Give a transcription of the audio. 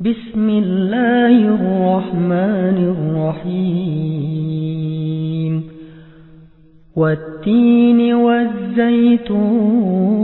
بسم الله الرحمن الرحيم والتين والزيتون